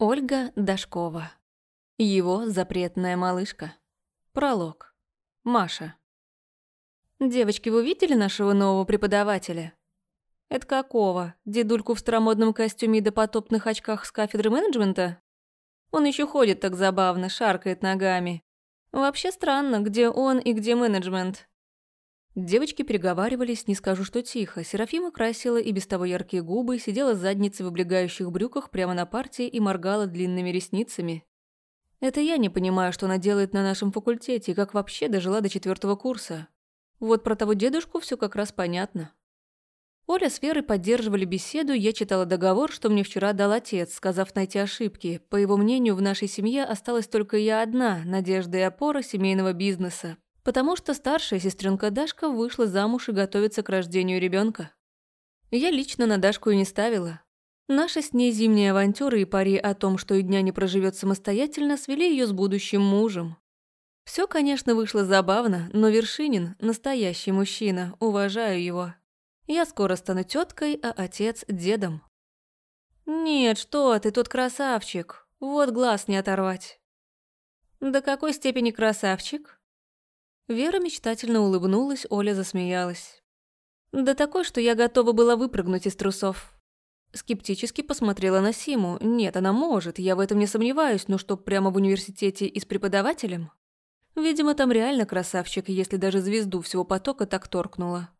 Ольга Дашкова. Его запретная малышка. Пролог. Маша. «Девочки, вы видели нашего нового преподавателя?» «Это какого? Дедульку в старомодном костюме и допотопных очках с кафедры менеджмента?» Он еще ходит так забавно, шаркает ногами. Вообще странно, где он и где менеджмент. Девочки переговаривались, не скажу, что тихо. Серафима красила и без того яркие губы, сидела с задницей в облегающих брюках прямо на партии и моргала длинными ресницами. Это я не понимаю, что она делает на нашем факультете и как вообще дожила до четвертого курса. Вот про того дедушку все как раз понятно. Оля с Верой поддерживали беседу, я читала договор, что мне вчера дал отец, сказав найти ошибки. По его мнению, в нашей семье осталась только я одна, надежда и опора семейного бизнеса, потому что старшая сестренка Дашка вышла замуж и готовится к рождению ребенка. Я лично на Дашку и не ставила. Наши с ней зимние авантюры и пари о том, что и дня не проживет самостоятельно, свели ее с будущим мужем. Все, конечно, вышло забавно, но Вершинин – настоящий мужчина, уважаю его. Я скоро стану теткой, а отец – дедом. Нет, что ты, тот красавчик. Вот глаз не оторвать. До какой степени красавчик? Вера мечтательно улыбнулась, Оля засмеялась. Да такой, что я готова была выпрыгнуть из трусов. Скептически посмотрела на Симу. Нет, она может, я в этом не сомневаюсь, но что прямо в университете и с преподавателем? Видимо, там реально красавчик, если даже звезду всего потока так торкнула.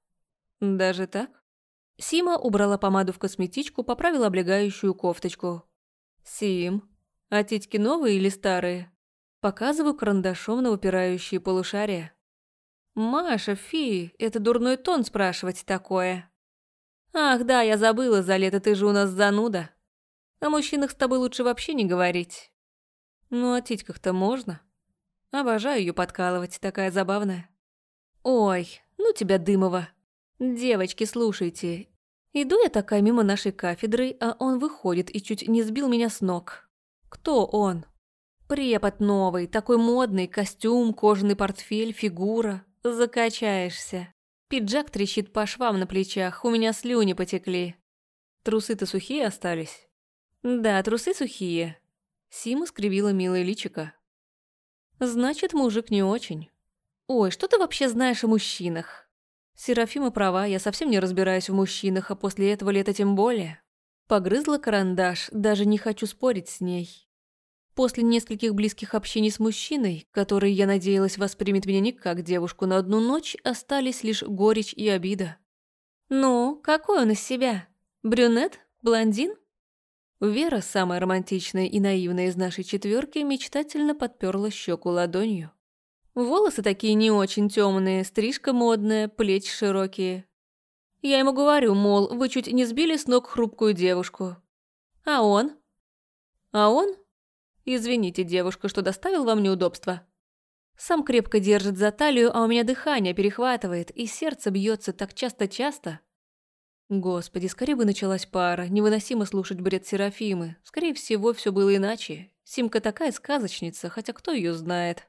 Даже так? Сима убрала помаду в косметичку, поправила облегающую кофточку. «Сим, а титьки новые или старые?» Показываю карандашом на выпирающие полушария. «Маша, фи, это дурной тон спрашивать такое». «Ах, да, я забыла, за лето ты же у нас зануда. О мужчинах с тобой лучше вообще не говорить». «Ну, о титьках-то можно. Обожаю ее подкалывать, такая забавная». «Ой, ну тебя, Дымова. Девочки, слушайте. Иду я такая мимо нашей кафедры, а он выходит и чуть не сбил меня с ног. Кто он?» Препод новый, такой модный, костюм, кожаный портфель, фигура. Закачаешься. Пиджак трещит по швам на плечах, у меня слюни потекли. Трусы-то сухие остались? Да, трусы сухие. Сима скривила милое личико. Значит, мужик не очень. Ой, что ты вообще знаешь о мужчинах? Серафима права, я совсем не разбираюсь в мужчинах, а после этого лета тем более. Погрызла карандаш, даже не хочу спорить с ней. После нескольких близких общений с мужчиной, который, я надеялась, воспримет меня не как девушку на одну ночь, остались лишь горечь и обида. «Ну, какой он из себя? Брюнет? Блондин?» Вера, самая романтичная и наивная из нашей четверки, мечтательно подперла щеку ладонью. Волосы такие не очень темные, стрижка модная, плечи широкие. Я ему говорю, мол, вы чуть не сбили с ног хрупкую девушку. А он? А он Извините, девушка, что доставил вам неудобства. Сам крепко держит за талию, а у меня дыхание перехватывает, и сердце бьется так часто-часто. Господи, скорее бы началась пара, невыносимо слушать бред Серафимы. Скорее всего, все было иначе. Симка такая сказочница, хотя кто ее знает.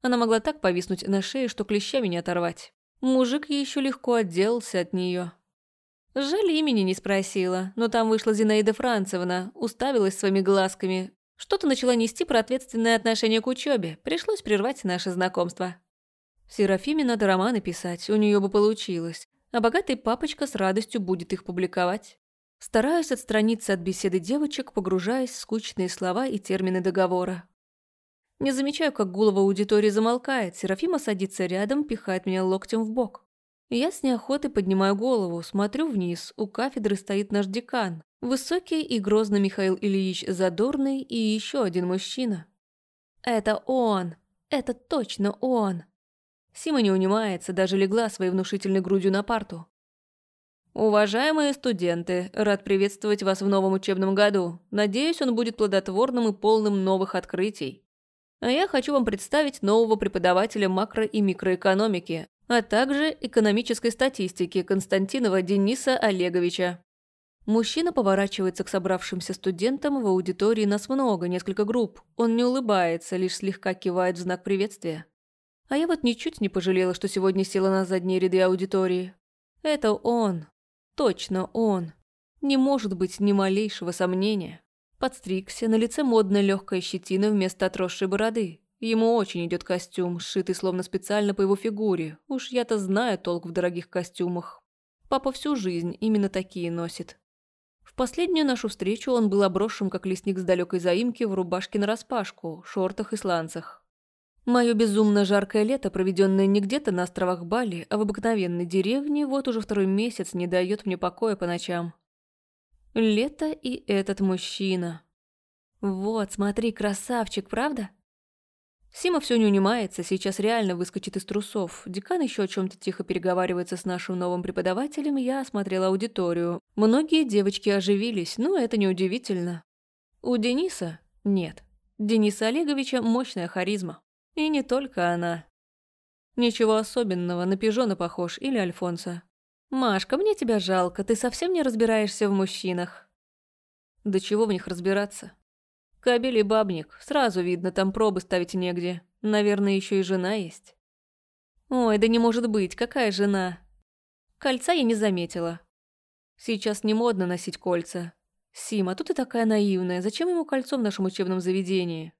Она могла так повиснуть на шее, что клещами не оторвать. Мужик еще легко отделался от нее. Жаль, имени не спросила, но там вышла Зинаида Францевна, уставилась своими глазками, что-то начала нести про ответственное отношение к учебе. Пришлось прервать наше знакомство. Серафиме надо романы писать, у нее бы получилось. А богатый папочка с радостью будет их публиковать. Стараюсь отстраниться от беседы девочек, погружаясь в скучные слова и термины договора. Не замечаю, как Гулова аудитории замолкает. Серафима садится рядом, пихает меня локтем в бок. Я с неохотой поднимаю голову, смотрю вниз. У кафедры стоит наш декан. Высокий и грозный Михаил Ильич Задорный и еще один мужчина. Это он! Это точно он! Сима не унимается, даже легла своей внушительной грудью на парту. Уважаемые студенты, рад приветствовать вас в новом учебном году. Надеюсь, он будет плодотворным и полным новых открытий. А я хочу вам представить нового преподавателя макро- и микроэкономики, а также экономической статистики Константинова Дениса Олеговича. Мужчина поворачивается к собравшимся студентам, в аудитории нас много, несколько групп. Он не улыбается, лишь слегка кивает в знак приветствия. А я вот ничуть не пожалела, что сегодня села на задние ряды аудитории. Это он. Точно он. Не может быть ни малейшего сомнения. Подстригся, на лице модная легкая щетина вместо отросшей бороды. Ему очень идет костюм, сшитый словно специально по его фигуре. Уж я-то знаю толк в дорогих костюмах. Папа всю жизнь именно такие носит. В последнюю нашу встречу он был обросшим, как лесник с далекой заимки, в рубашке нараспашку, шортах и сланцах. Мое безумно жаркое лето, проведенное не где-то на островах Бали, а в обыкновенной деревне, вот уже второй месяц не дает мне покоя по ночам. Лето и этот мужчина. Вот, смотри, красавчик, правда? Сима все не унимается, сейчас реально выскочит из трусов. Декан еще о чем-то тихо переговаривается с нашим новым преподавателем, я осмотрела аудиторию. Многие девочки оживились, но это неудивительно. У Дениса нет. Дениса Олеговича мощная харизма. И не только она. Ничего особенного, на пижона похож или Альфонса. «Машка, мне тебя жалко, ты совсем не разбираешься в мужчинах». «Да чего в них разбираться? Кабель и бабник, сразу видно, там пробы ставить негде. Наверное, еще и жена есть. Ой, да не может быть, какая жена? Кольца я не заметила. Сейчас не модно носить кольца. Сима, тут ты такая наивная, зачем ему кольцо в нашем учебном заведении?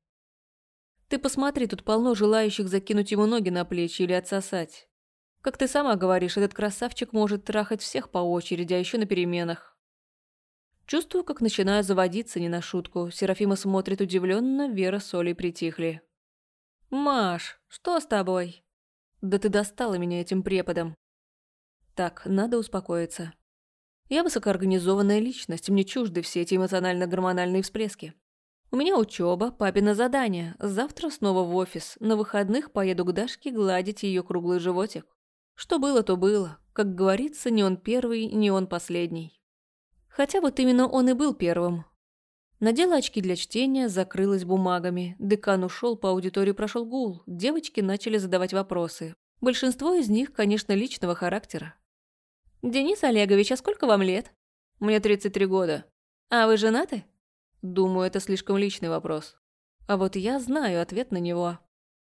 Ты посмотри, тут полно желающих закинуть ему ноги на плечи или отсосать. Как ты сама говоришь, этот красавчик может трахать всех по очереди, а еще на переменах. Чувствую, как начинаю заводиться не на шутку. Серафима смотрит удивленно, Вера с Олей притихли. «Маш, что с тобой?» «Да ты достала меня этим преподом». Так, надо успокоиться. Я высокоорганизованная личность, мне чужды все эти эмоционально-гормональные всплески. У меня учеба, папина задание. Завтра снова в офис. На выходных поеду к Дашке гладить ее круглый животик. Что было, то было. Как говорится, не он первый, не он последний. Хотя вот именно он и был первым. Надела очки для чтения, закрылась бумагами. Декан ушел, по аудитории прошел гул. Девочки начали задавать вопросы. Большинство из них, конечно, личного характера. «Денис Олегович, а сколько вам лет?» «Мне 33 года». «А вы женаты?» «Думаю, это слишком личный вопрос». А вот я знаю ответ на него.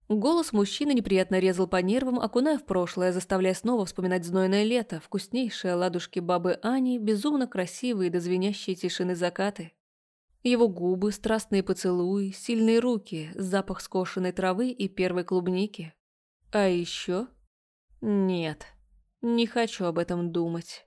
Голос мужчины неприятно резал по нервам, окуная в прошлое, заставляя снова вспоминать знойное лето, вкуснейшие ладушки бабы Ани, безумно красивые до звенящей тишины закаты. Его губы, страстные поцелуи, сильные руки, запах скошенной травы и первой клубники. А еще... Нет, не хочу об этом думать.